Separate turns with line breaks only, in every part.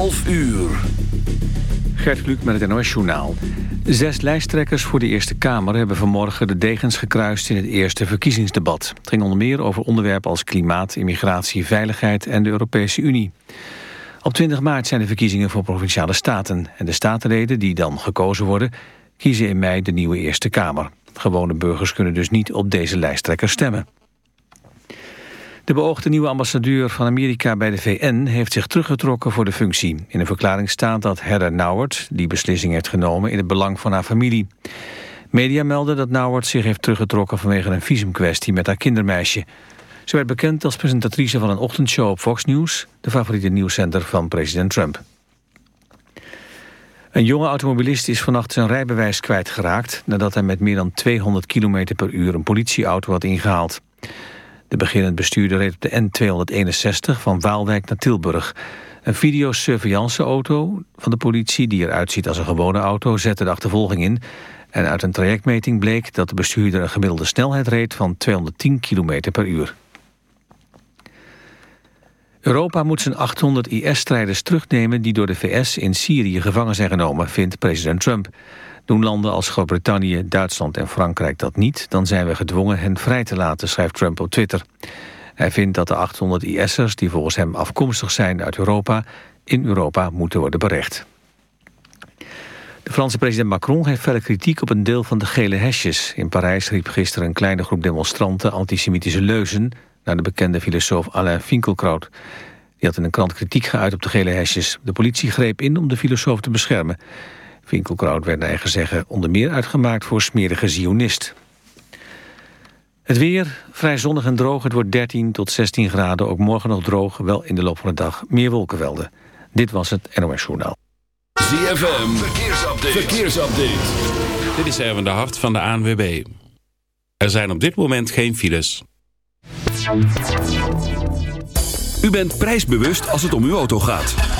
11 uur.
Gert Kluk met het NOS Journaal. Zes lijsttrekkers voor de Eerste Kamer hebben vanmorgen de degens gekruist in het eerste verkiezingsdebat. Het ging onder meer over onderwerpen als klimaat, immigratie, veiligheid en de Europese Unie. Op 20 maart zijn de verkiezingen voor Provinciale Staten. En de statenleden die dan gekozen worden, kiezen in mei de nieuwe Eerste Kamer. Gewone burgers kunnen dus niet op deze lijsttrekkers stemmen. De beoogde nieuwe ambassadeur van Amerika bij de VN heeft zich teruggetrokken voor de functie. In een verklaring staat dat Heather Nauert die beslissing heeft genomen in het belang van haar familie. Media melden dat Nauert zich heeft teruggetrokken vanwege een visumkwestie met haar kindermeisje. Ze werd bekend als presentatrice van een ochtendshow op Fox News, de favoriete nieuwszender van president Trump. Een jonge automobilist is vannacht zijn rijbewijs kwijtgeraakt... nadat hij met meer dan 200 km per uur een politieauto had ingehaald. De beginnend bestuurder reed op de N261 van Waalwijk naar Tilburg. Een videosurveillanceauto van de politie, die eruit ziet als een gewone auto, zette de achtervolging in. En uit een trajectmeting bleek dat de bestuurder een gemiddelde snelheid reed van 210 km per uur. Europa moet zijn 800 IS-strijders terugnemen die door de VS in Syrië gevangen zijn genomen, vindt president Trump. Doen landen als Groot-Brittannië, Duitsland en Frankrijk dat niet... dan zijn we gedwongen hen vrij te laten, schrijft Trump op Twitter. Hij vindt dat de 800 IS'ers die volgens hem afkomstig zijn uit Europa... in Europa moeten worden berecht. De Franse president Macron heeft felle kritiek op een deel van de gele hesjes. In Parijs riep gisteren een kleine groep demonstranten antisemitische leuzen... naar de bekende filosoof Alain Finkielkraut. Die had in een krant kritiek geuit op de gele hesjes. De politie greep in om de filosoof te beschermen. Winkelkraut werd naar eigen zeggen onder meer uitgemaakt voor smerige zionist. Het weer, vrij zonnig en droog. Het wordt 13 tot 16 graden. Ook morgen nog droog, wel in de loop van de dag meer wolkenvelden. Dit was het NOS Journaal.
ZFM, verkeersupdate. verkeersupdate.
Dit is Erwin de Hart van de ANWB. Er zijn op dit moment geen files.
U bent prijsbewust als het om uw auto gaat.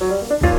Música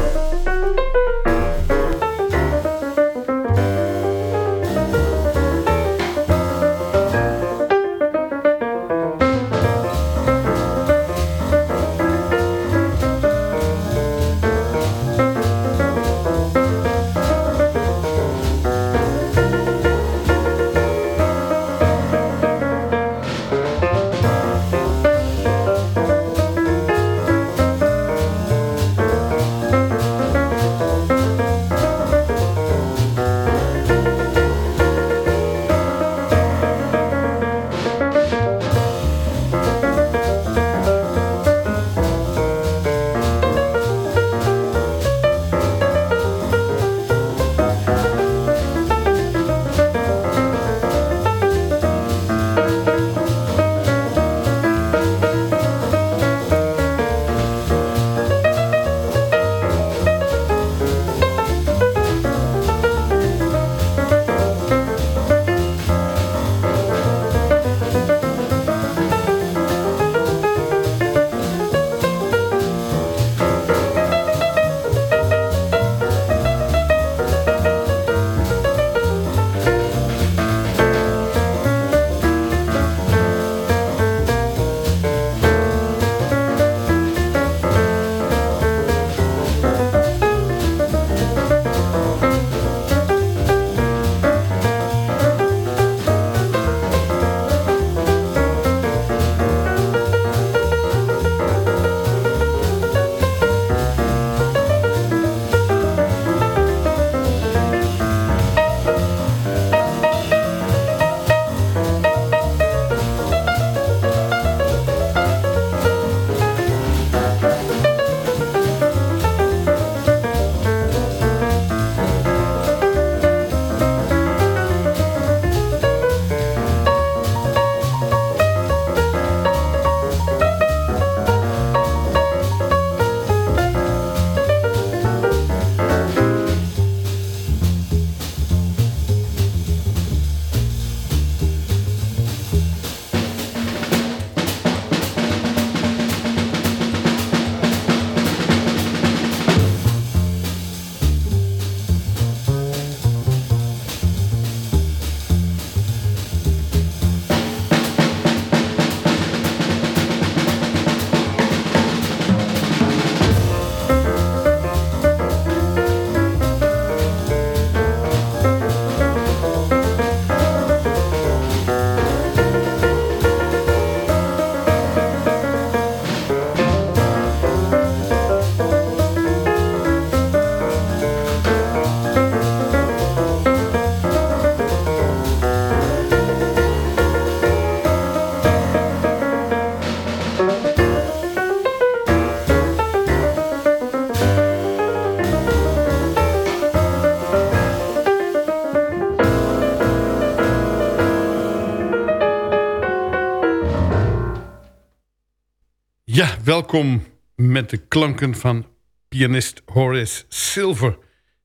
welkom met de klanken van pianist Horace Silver...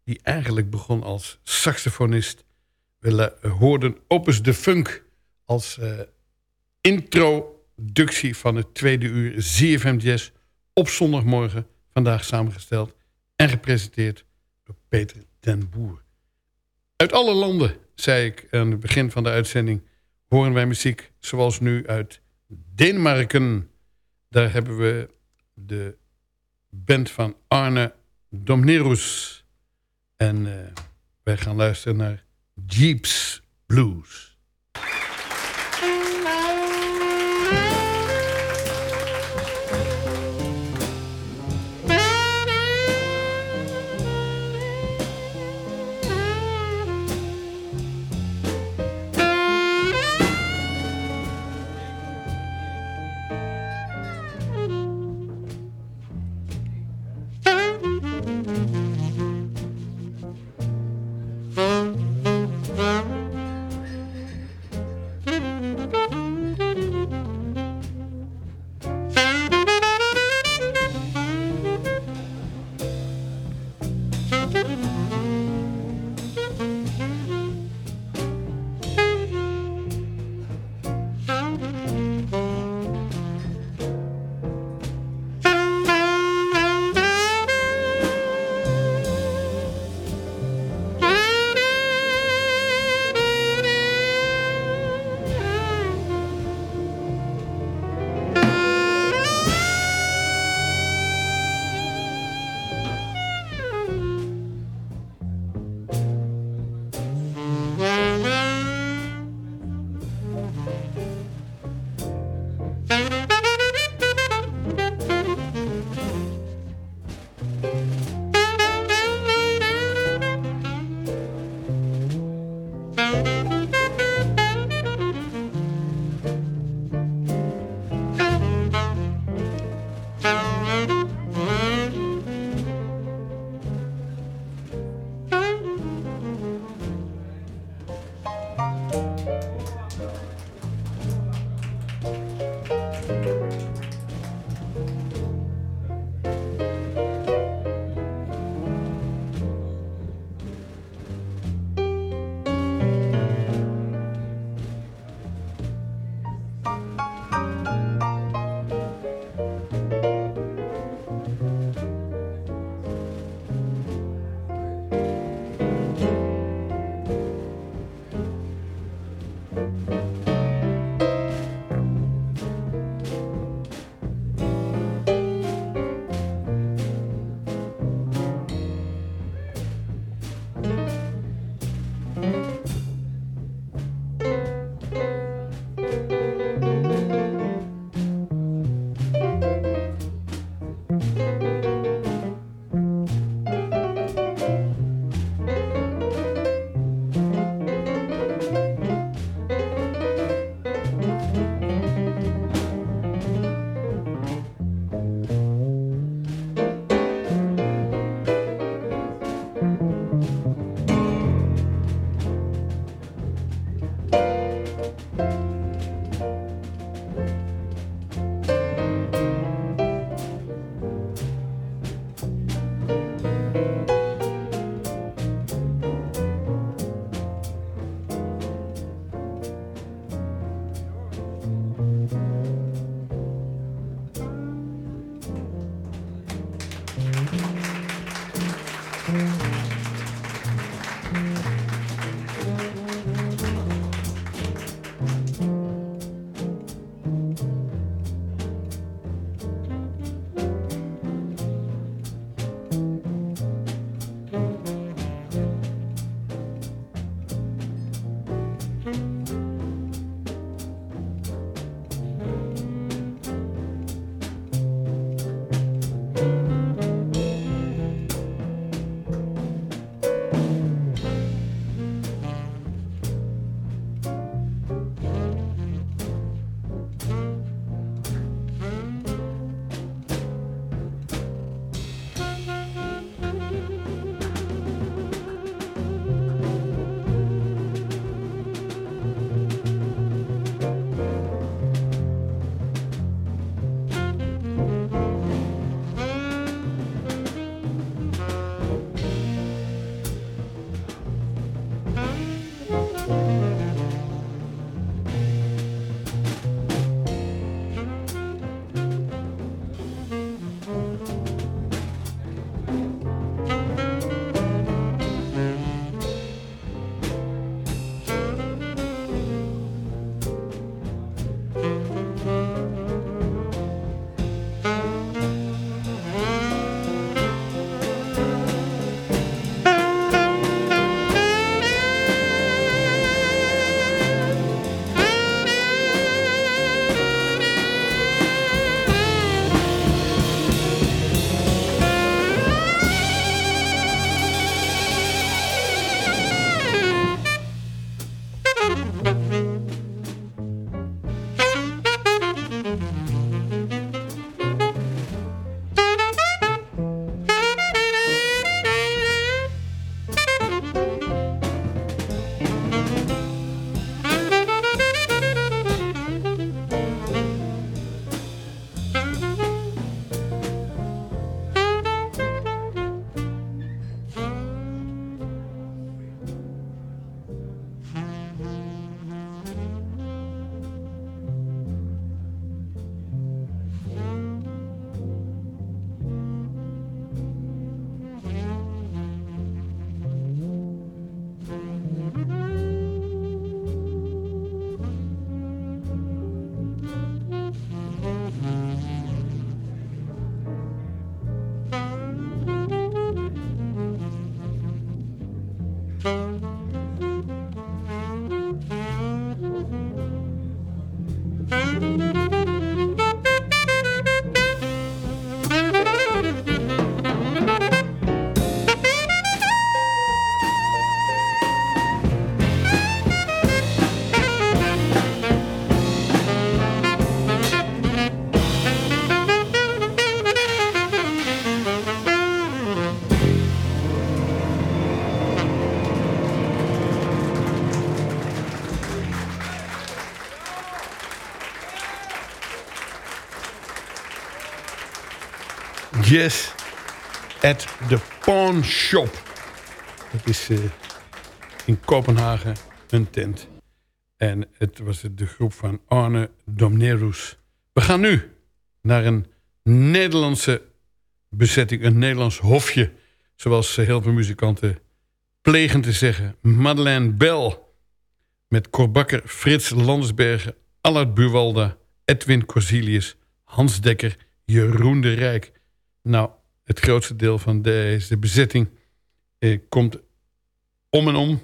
die eigenlijk begon als saxofonist. We eh, hoorden Opus de Funk als uh, introductie van het tweede uur ZFM Jazz... op zondagmorgen, vandaag samengesteld en gepresenteerd door Peter den Boer. Uit alle landen, zei ik aan het begin van de uitzending... horen wij muziek zoals nu uit Denemarken... Daar hebben we de band van Arne Domnerus. En uh, wij gaan luisteren naar Jeeps Blues. Yes at the Pawn Shop. Dat is eh, in Kopenhagen een tent. En het was de groep van Arne Domnerus. We gaan nu naar een Nederlandse bezetting. Een Nederlands hofje. Zoals heel veel muzikanten plegen te zeggen. Madeleine Bell. Met Cor Bakker, Frits Landsbergen, Allard Buwalda, Edwin Corsilius, Hans Dekker, Jeroen de Rijk. Nou, het grootste deel van deze bezetting eh, komt om en om,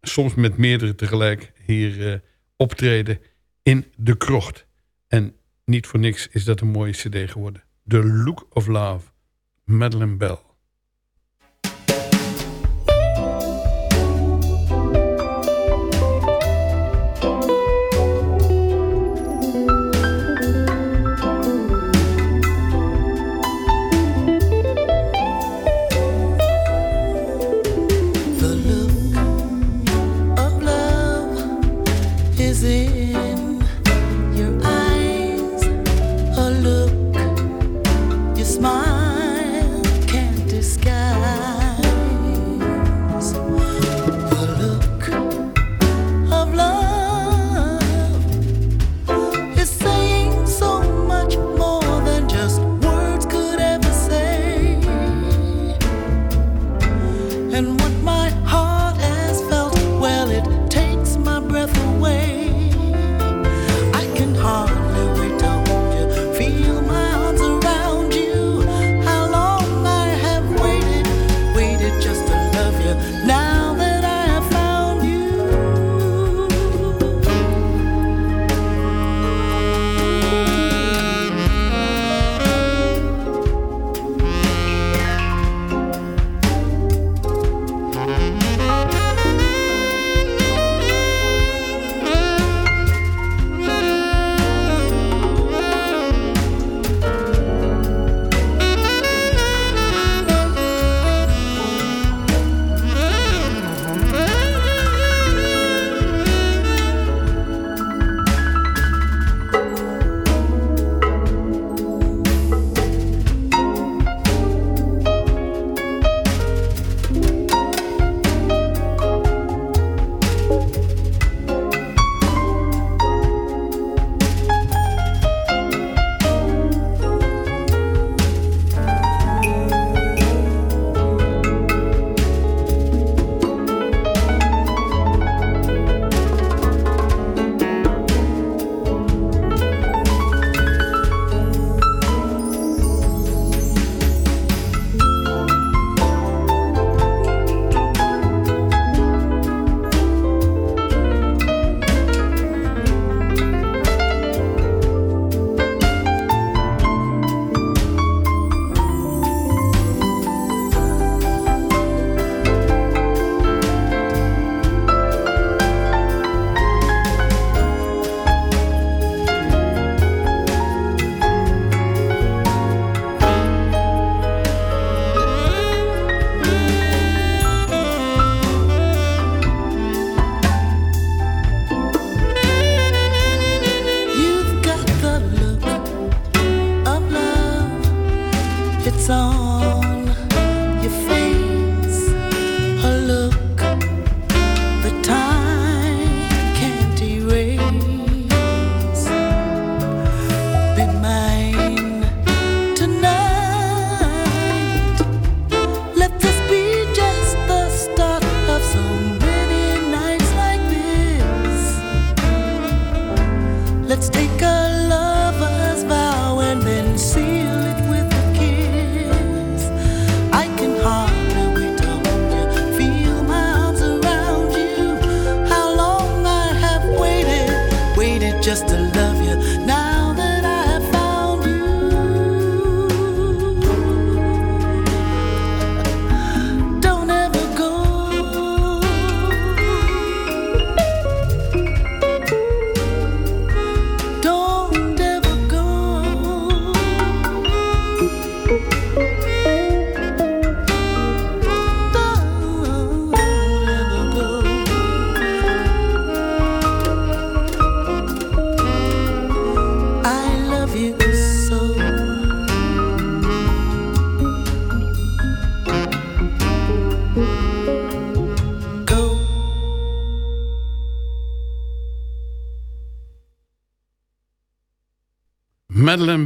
soms met meerdere tegelijk, hier eh, optreden in de krocht. En niet voor niks is dat een mooie cd geworden. The Look of Love, Madeleine Bell.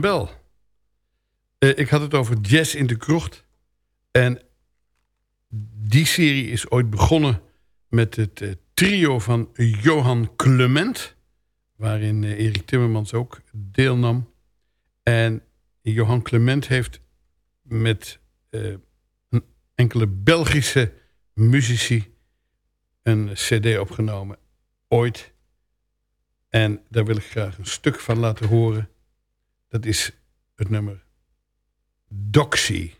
Bell. Eh, ik had het over Jazz in de Krocht. En die serie is ooit begonnen met het eh, trio van Johan Clement. Waarin eh, Erik Timmermans ook deelnam. En Johan Clement heeft met enkele Belgische muzici een cd opgenomen. Ooit. En daar wil ik graag een stuk van laten horen. Dat is het nummer Doxy.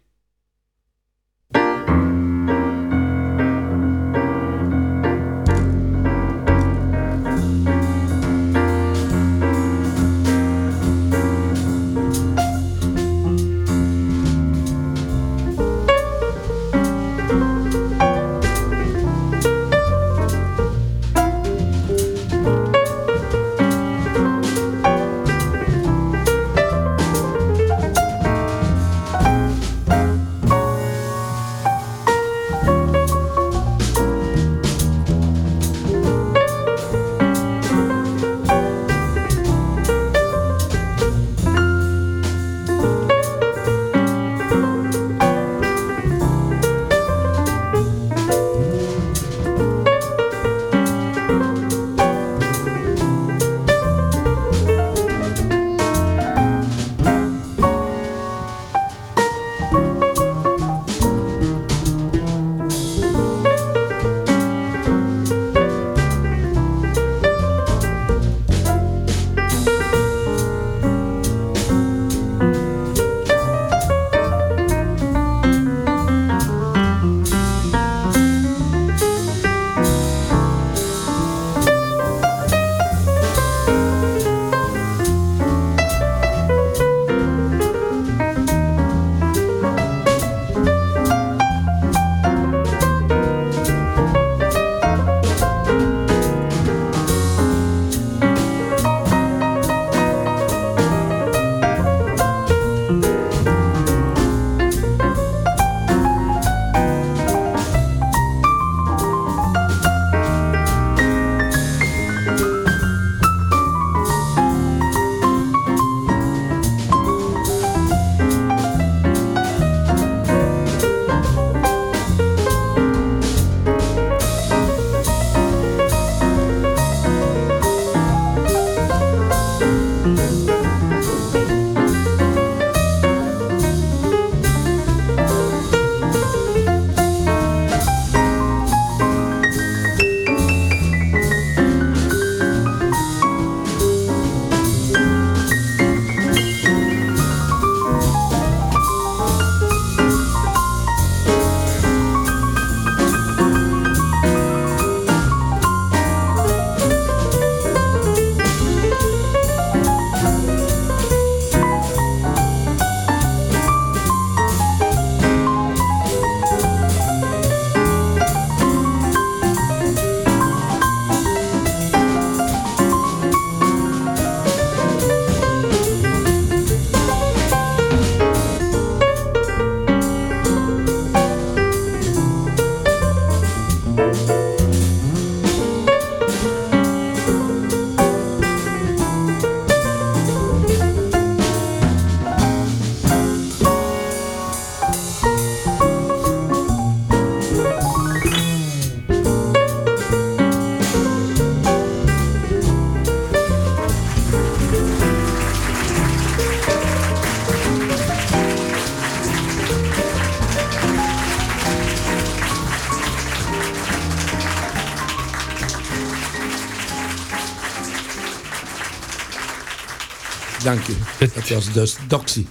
Dank u. Dat was dus Doxy.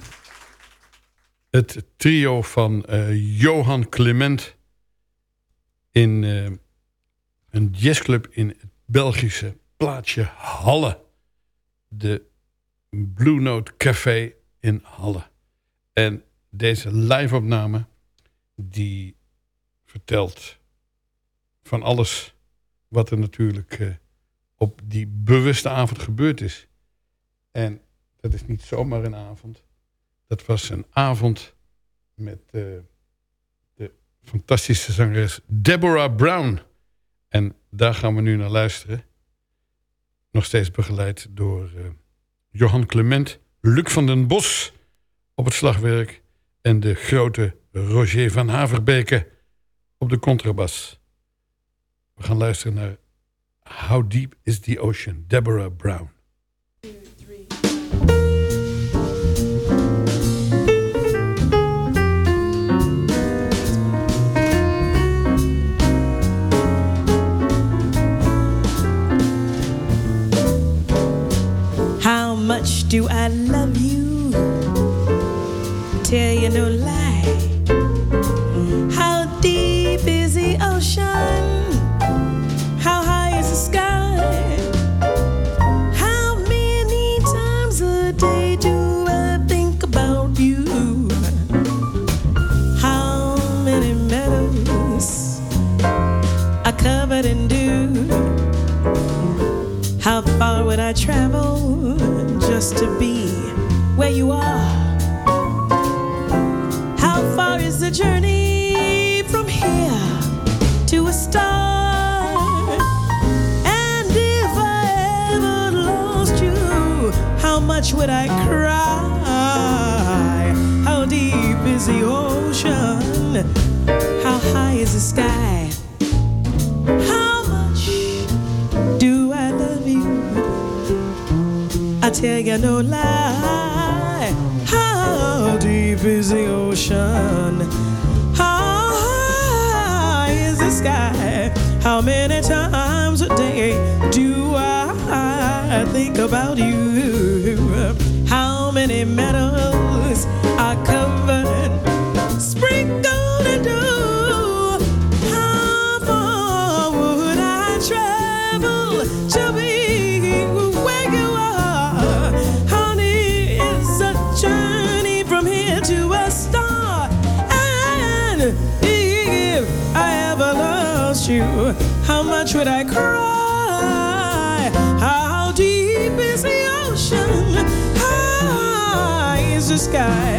Het trio van eh, Johan Clement in eh, een jazzclub in het Belgische plaatsje Halle. De Blue Note Café in Halle. En deze live-opname die vertelt van alles wat er natuurlijk eh, op die bewuste avond gebeurd is. En dat is niet zomaar een avond. Dat was een avond met eh, de fantastische zangeres Deborah Brown. En daar gaan we nu naar luisteren. Nog steeds begeleid door eh, Johan Clement, Luc van den Bos op het slagwerk... en de grote Roger van Haverbeke op de contrabas. We gaan luisteren naar How Deep is the Ocean, Deborah Brown.
to be where you are. How far is the journey from here to a star? And if I ever lost you, how much would I cry? How deep is the ocean? How high is the sky? you no lie. How deep is the ocean? How high is the sky? How many times a day do I think about you? How many meadows? much would I cry? How deep is the ocean? High is the sky?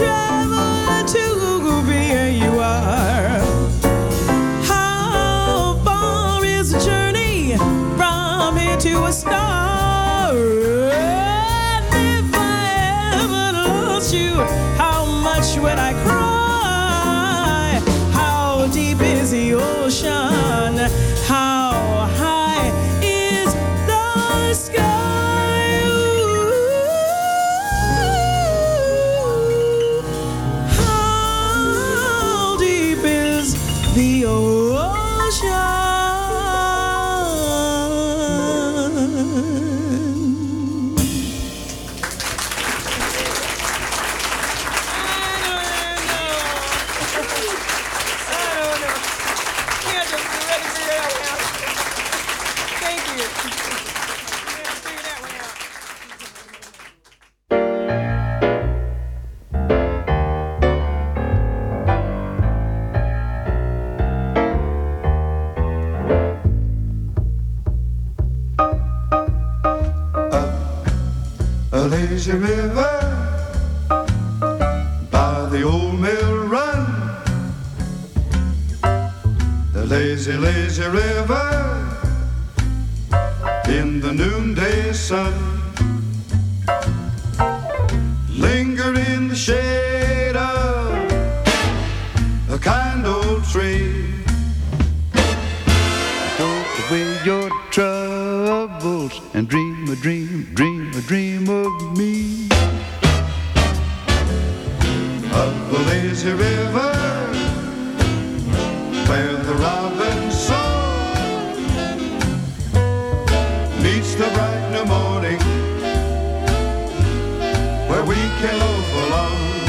try. pillow for long.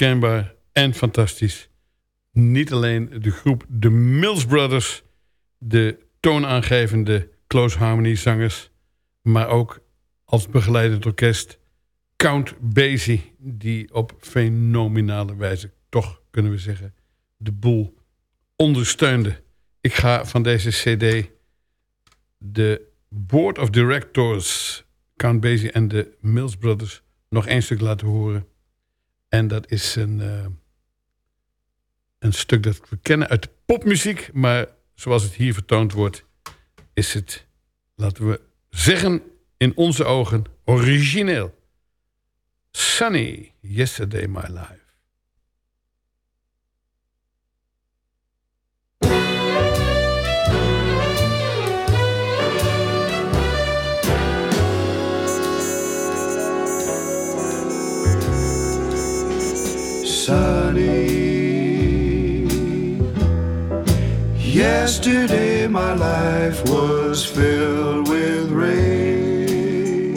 Onmiskenbaar en fantastisch. Niet alleen de groep de Mills Brothers, de toonaangevende close harmony zangers, maar ook als begeleidend orkest Count Basie, die op fenomenale wijze, toch kunnen we zeggen, de boel ondersteunde. Ik ga van deze cd de Board of Directors, Count Basie en de Mills Brothers, nog één stuk laten horen. En dat is een, eh, een stuk dat we kennen uit popmuziek. Maar zoals het hier vertoond wordt, is het, laten we zeggen, in onze ogen origineel. Sunny, Yesterday My Life.
Sunny, Yesterday my life was filled with rain,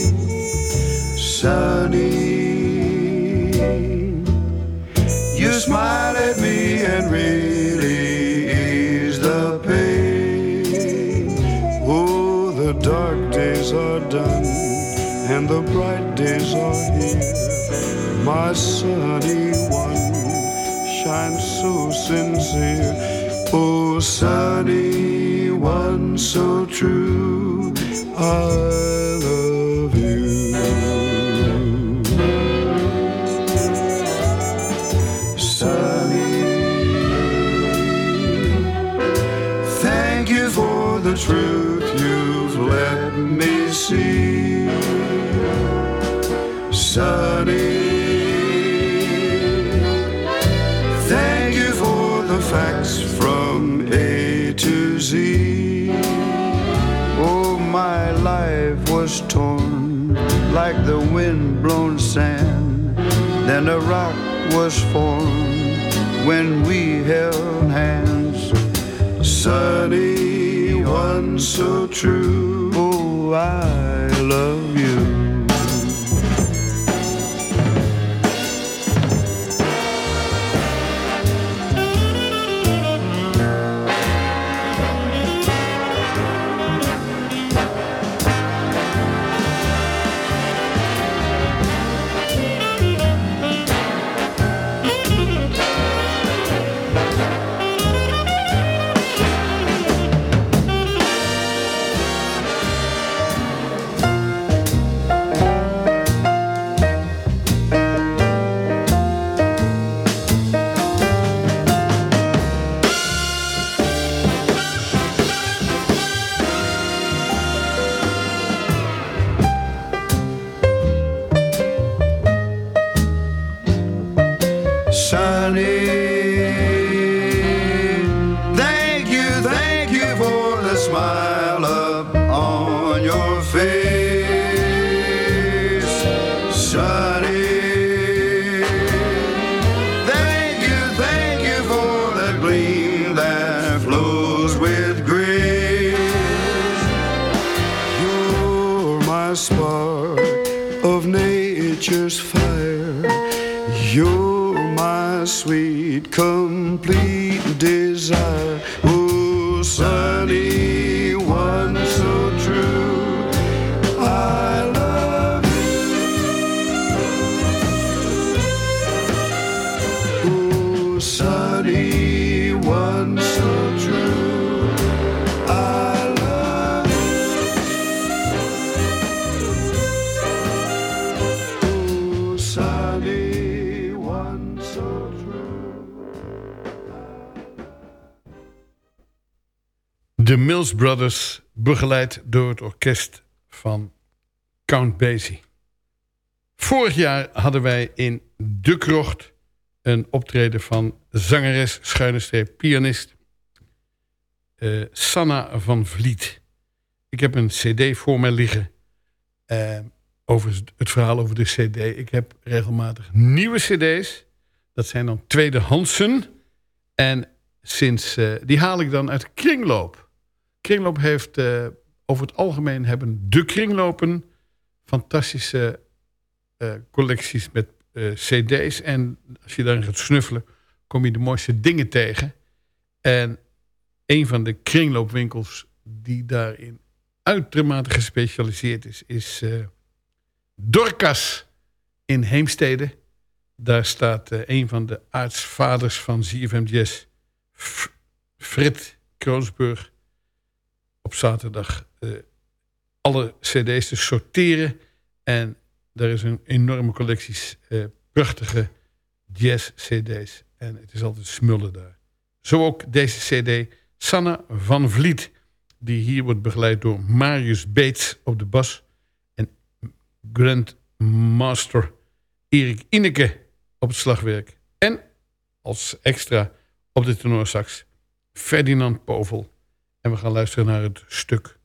sunny. You smiled at me and really eased the pain. Oh, the dark days are done and the bright days are here. My sunny sincere. Oh, sunny one so true. I Then a rock was formed when we held hands. Sunny one so true. Oh, I
Brothers, begeleid door het orkest van Count Basie. Vorig jaar hadden wij in De Krocht een optreden van zangeres, schuine pianist eh, Sanna van Vliet. Ik heb een cd voor mij liggen eh, over het verhaal over de cd. Ik heb regelmatig nieuwe cd's. Dat zijn dan tweedehandsen. En sinds, eh, die haal ik dan uit Kringloop. Kringloop heeft eh, over het algemeen hebben de kringlopen fantastische eh, collecties met eh, cd's. En als je daarin gaat snuffelen, kom je de mooiste dingen tegen. En een van de kringloopwinkels die daarin uitermate gespecialiseerd is, is Dorcas in Heemstede. Daar staat een van de aartsvaders van ZFM Jazz, Frit Kroonsburg, op zaterdag eh, alle cd's te sorteren. En er is een enorme collectie eh, prachtige jazz-cd's. En het is altijd smullen daar. Zo ook deze cd, Sanne van Vliet. Die hier wordt begeleid door Marius Beets op de bas. En Grandmaster Erik Ineke op het slagwerk. En als extra op de tenorsax Ferdinand Povel. En we gaan luisteren naar het stuk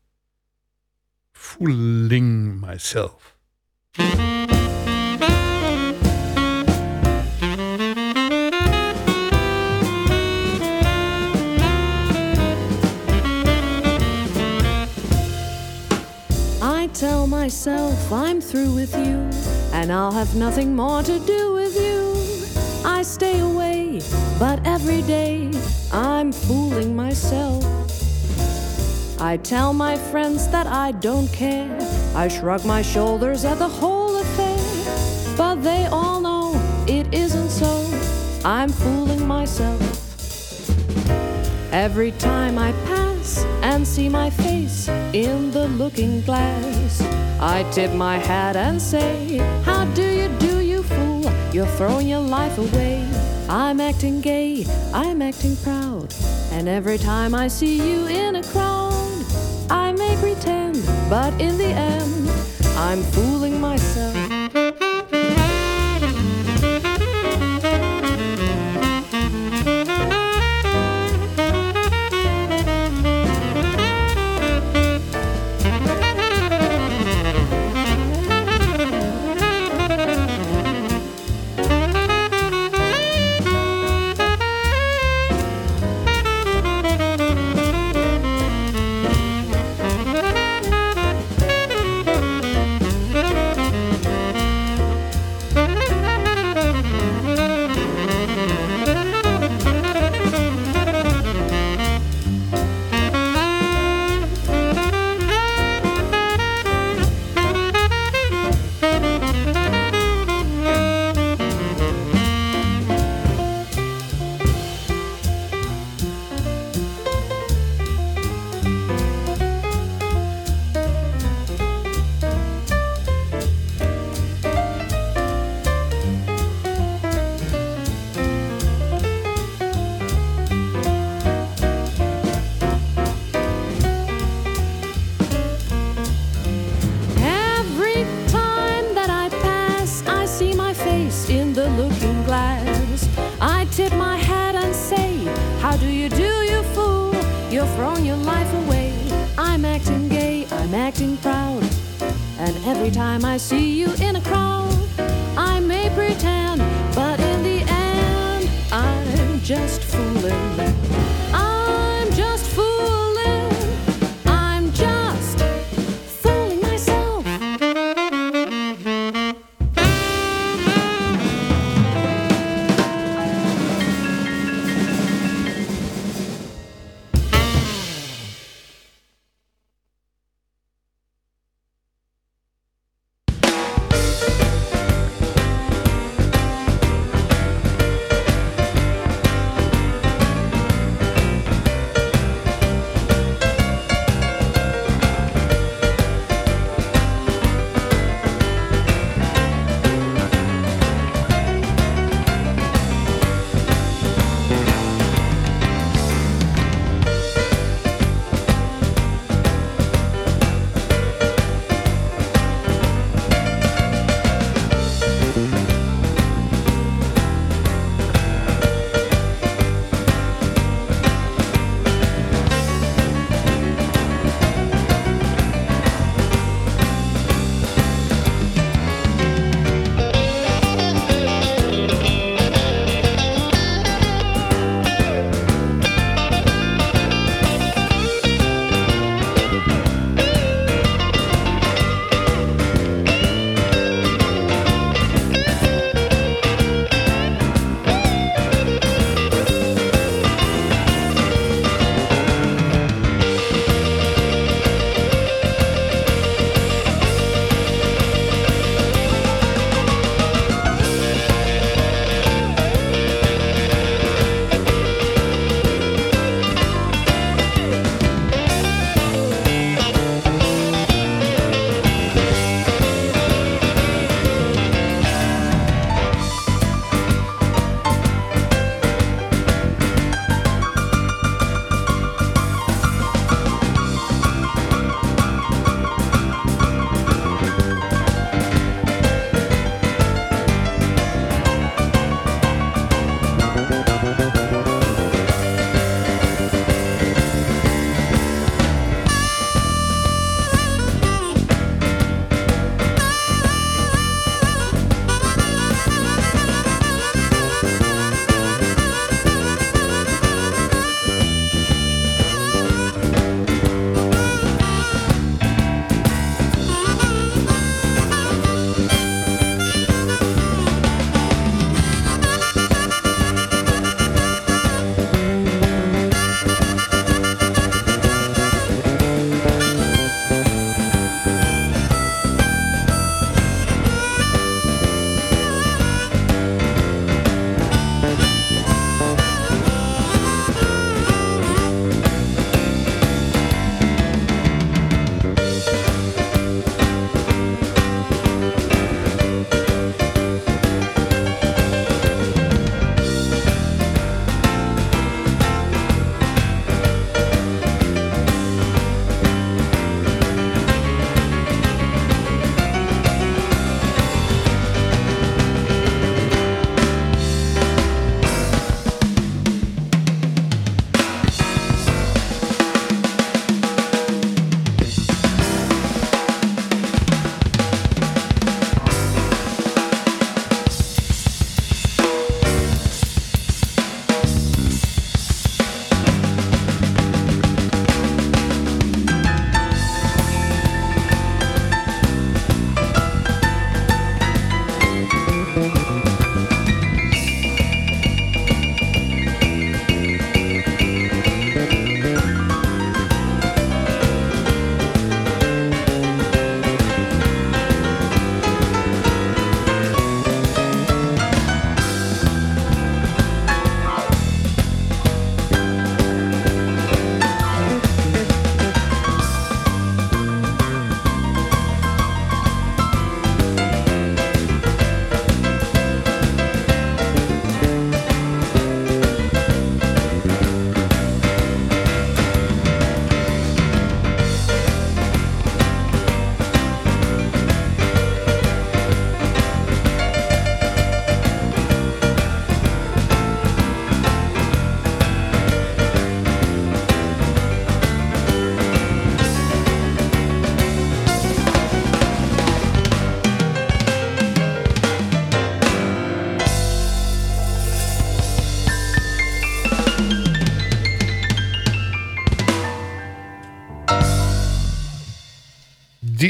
Fooling Myself.
I tell myself I'm through with you, and I'll have nothing more to do with you. I stay away, but every day I'm fooling myself. I tell my friends that I don't care. I shrug my shoulders at the whole affair, but they all know it isn't so. I'm fooling myself. Every time I pass and see my face in the looking glass, I tip my hat and say, How do you do, you fool? You're throwing your life away. I'm acting gay, I'm acting proud, and every time I see you in a crowd, I may pretend, but in the end, I'm fooling myself.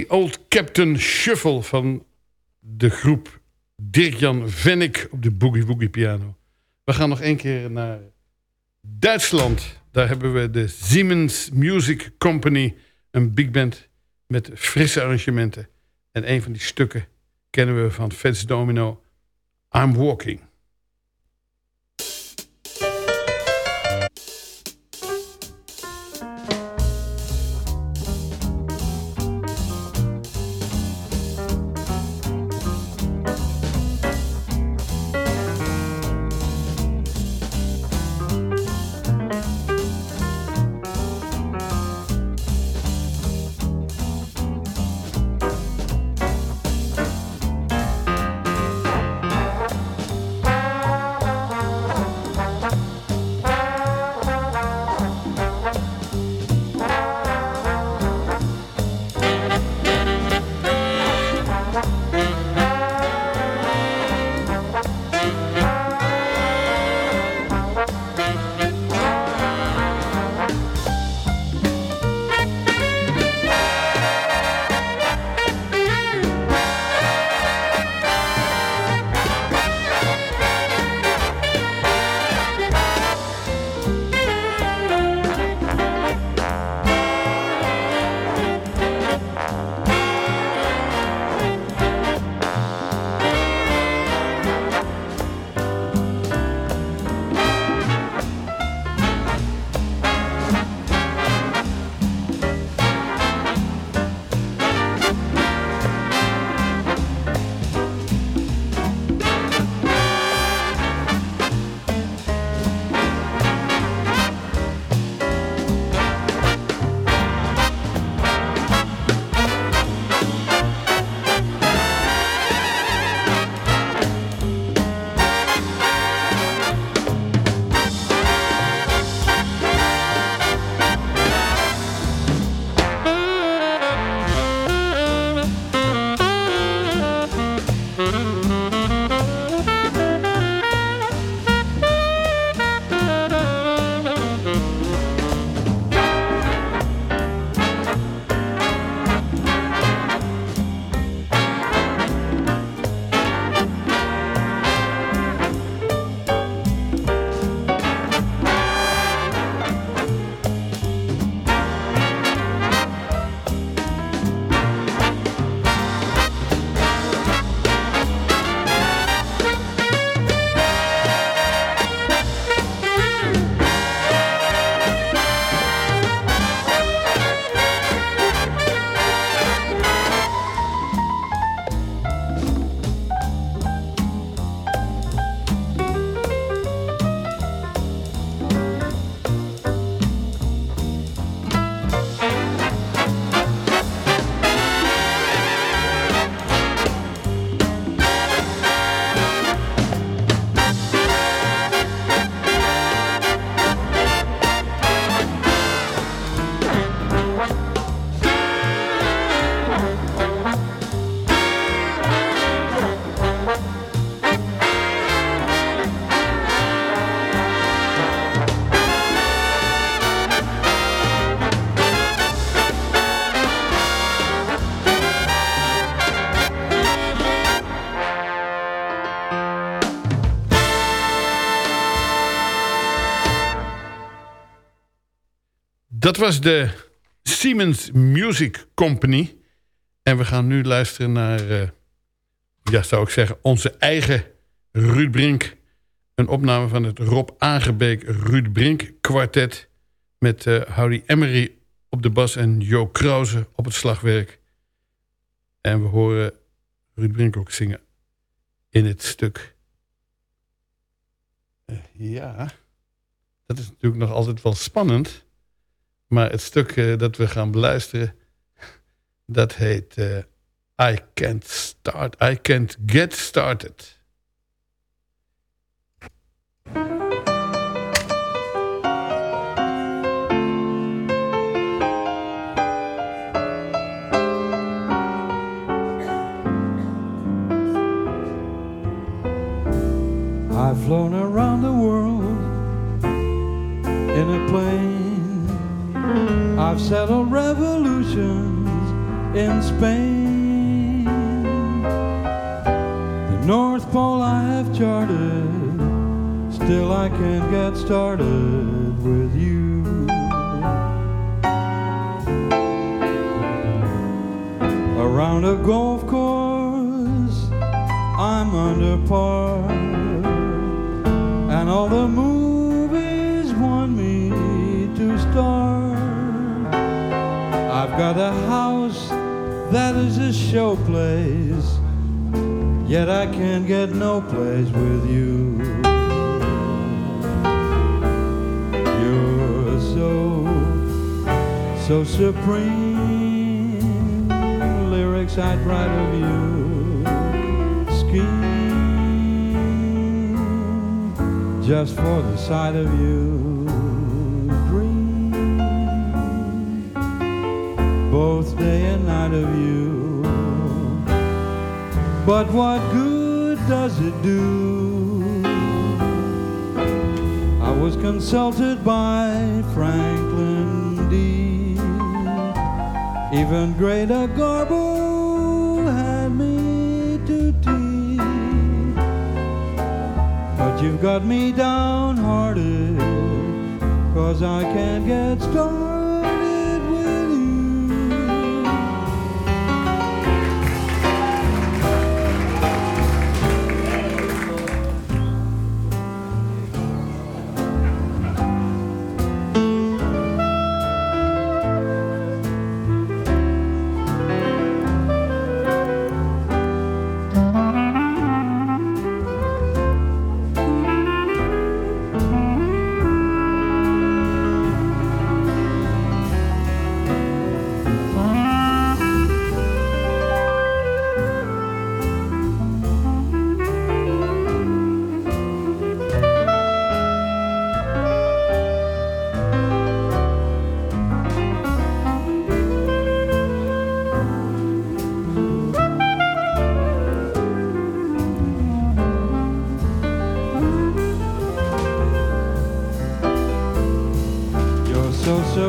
Old Captain Shuffle van de groep Dirk-Jan Vennik op de Boogie Woogie piano. We gaan nog één keer naar Duitsland. Daar hebben we de Siemens Music Company, een big band met frisse arrangementen. En een van die stukken kennen we van Fats Domino, I'm Walking. Dat was de Siemens Music Company. En we gaan nu luisteren naar, eh, ja zou ik zeggen, onze eigen Ruud Brink. Een opname van het Rob Aangebeek Ruud Brink kwartet. Met uh, Emery op de bas en Jo Krause op het slagwerk. En we horen Ruud Brink ook zingen in het stuk. Eh, ja, dat is natuurlijk nog altijd wel spannend. Maar het stuk uh, dat we gaan beluisteren, dat heet uh, I Can't Start, I Can't Get Started.
I've flown I've settled revolutions in Spain. The North Pole I have charted, still I can't get started with you. Around a golf course, I'm under par, and all the movies I've got a house that is a showplace, yet I can't get no place with you. You're so, so supreme. Lyrics I'd write of you. Scheme just for the sight of you. Both day and night of you. But what good does it do? I was consulted by Franklin D. Even greater Garbo had me to tea. But you've got me downhearted, cause I can't get started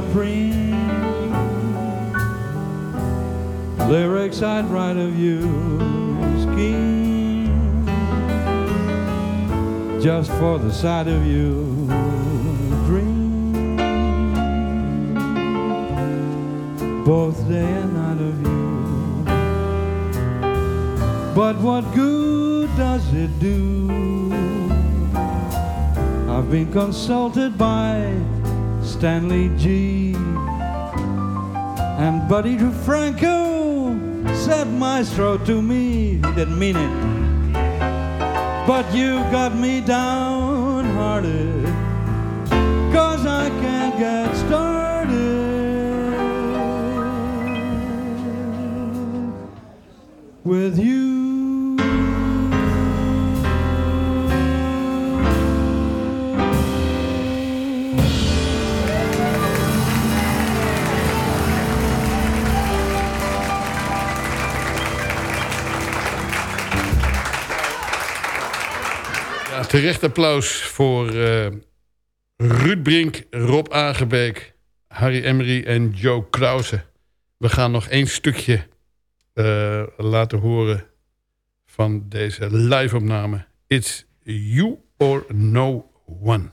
supreme. Lyrics I'd write of you. Scheme just for the sight of you. Dream both day and night of you. But what good does it do? I've been consulted by Stanley G. And Buddy DeFranco said maestro to me. He didn't mean it. But you got me downhearted.
Terecht applaus voor eh, Ruud Brink, Rob Aangebeek, Harry Emery en Joe Krause. We gaan nog één stukje eh, laten horen van deze live-opname. It's You or No One.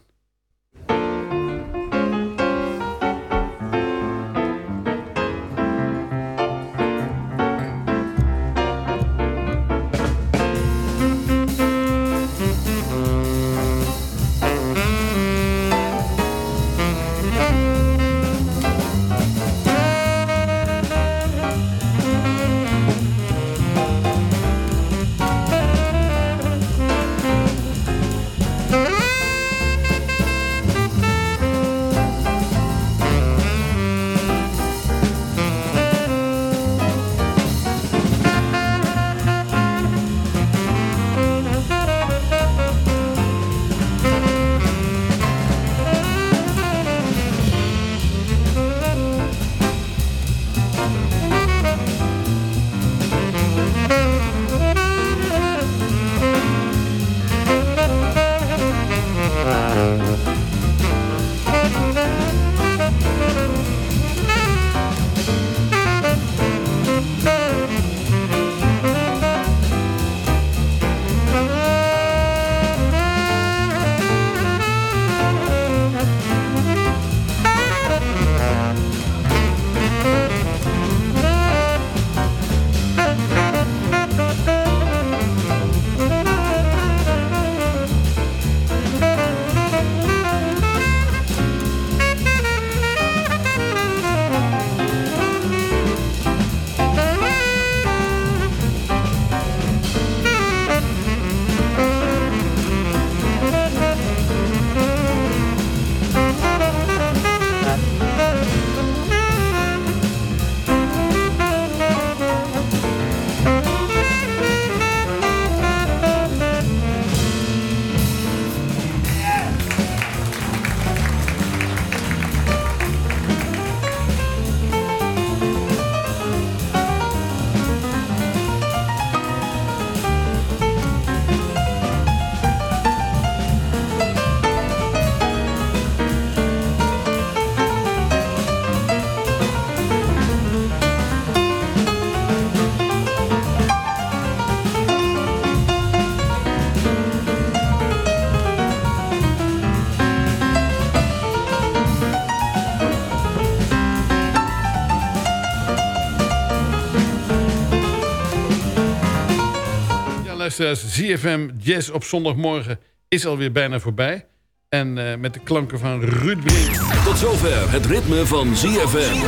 Luisteraars, ZFM Jazz op zondagmorgen is alweer bijna voorbij. En eh, met de klanken van Ruud Brink.
Tot zover het ritme van ZFM.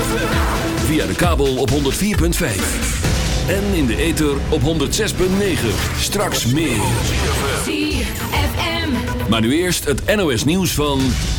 Via de kabel op 104.5. En in de ether op 106.9. Straks meer.
ZFM.
Maar nu eerst het NOS nieuws van...